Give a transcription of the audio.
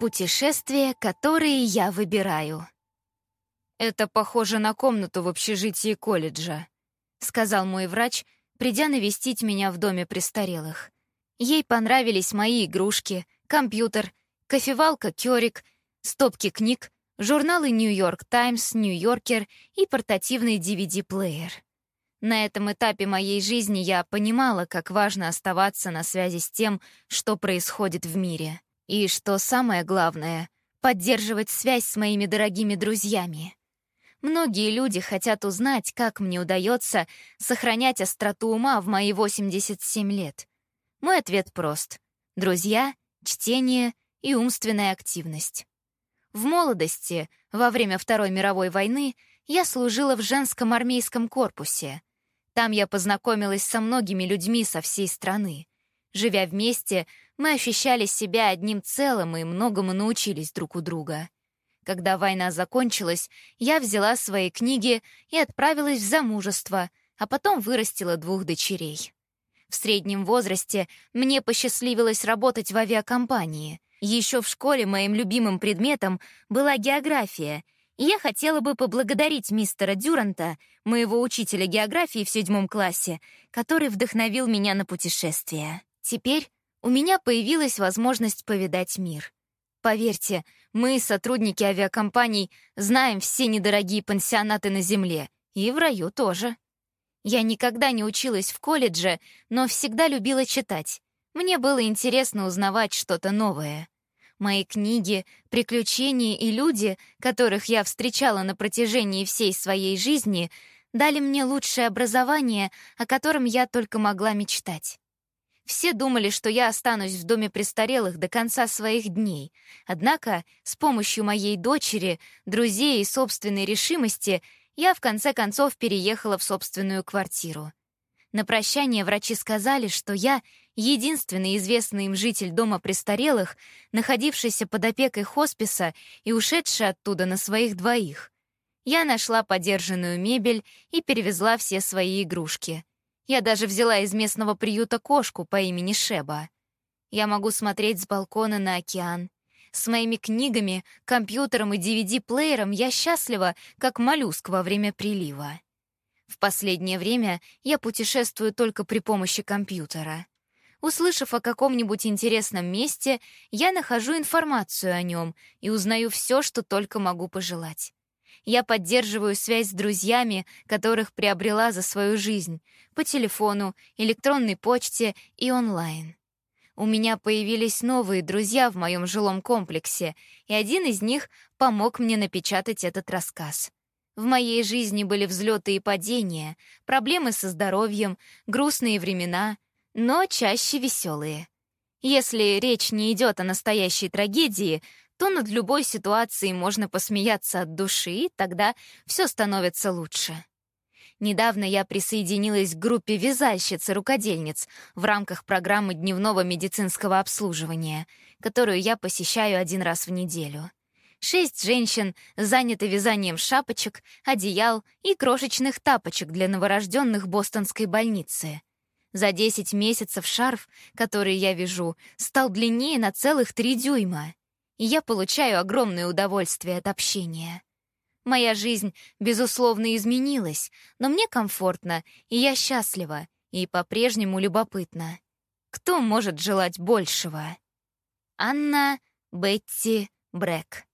Путешествия, которые я выбираю. «Это похоже на комнату в общежитии колледжа», — сказал мой врач, придя навестить меня в доме престарелых. Ей понравились мои игрушки, компьютер, кофевалка Кёрик, стопки книг, журналы «Нью-Йорк Таймс», «Нью-Йоркер» и портативный DVD-плеер. На этом этапе моей жизни я понимала, как важно оставаться на связи с тем, что происходит в мире. И, что самое главное, поддерживать связь с моими дорогими друзьями. Многие люди хотят узнать, как мне удается сохранять остроту ума в мои 87 лет. Мой ответ прост. Друзья, чтение и умственная активность. В молодости, во время Второй мировой войны, я служила в женском армейском корпусе. Там я познакомилась со многими людьми со всей страны. Живя вместе, мы ощущали себя одним целым и многому научились друг у друга. Когда война закончилась, я взяла свои книги и отправилась в замужество, а потом вырастила двух дочерей. В среднем возрасте мне посчастливилось работать в авиакомпании. Еще в школе моим любимым предметом была география, и я хотела бы поблагодарить мистера Дюранта, моего учителя географии в седьмом классе, который вдохновил меня на путешествия. Теперь у меня появилась возможность повидать мир. Поверьте, мы, сотрудники авиакомпаний, знаем все недорогие пансионаты на Земле, и в раю тоже. Я никогда не училась в колледже, но всегда любила читать. Мне было интересно узнавать что-то новое. Мои книги, приключения и люди, которых я встречала на протяжении всей своей жизни, дали мне лучшее образование, о котором я только могла мечтать. Все думали, что я останусь в доме престарелых до конца своих дней. Однако с помощью моей дочери, друзей и собственной решимости я в конце концов переехала в собственную квартиру. На прощание врачи сказали, что я — единственный известный им житель дома престарелых, находившийся под опекой хосписа и ушедший оттуда на своих двоих. Я нашла подержанную мебель и перевезла все свои игрушки — я даже взяла из местного приюта кошку по имени Шеба. Я могу смотреть с балкона на океан. С моими книгами, компьютером и DVD-плеером я счастлива, как моллюск во время прилива. В последнее время я путешествую только при помощи компьютера. Услышав о каком-нибудь интересном месте, я нахожу информацию о нем и узнаю все, что только могу пожелать. Я поддерживаю связь с друзьями, которых приобрела за свою жизнь, по телефону, электронной почте и онлайн. У меня появились новые друзья в моем жилом комплексе, и один из них помог мне напечатать этот рассказ. В моей жизни были взлеты и падения, проблемы со здоровьем, грустные времена, но чаще веселые. Если речь не идет о настоящей трагедии, то над любой ситуацией можно посмеяться от души, и тогда все становится лучше. Недавно я присоединилась к группе вязальщиц и рукодельниц в рамках программы дневного медицинского обслуживания, которую я посещаю один раз в неделю. Шесть женщин заняты вязанием шапочек, одеял и крошечных тапочек для новорожденных бостонской больницы. За 10 месяцев шарф, который я вяжу, стал длиннее на целых три дюйма я получаю огромное удовольствие от общения. Моя жизнь, безусловно, изменилась, но мне комфортно, и я счастлива, и по-прежнему любопытна. Кто может желать большего? Анна Бетти Брэк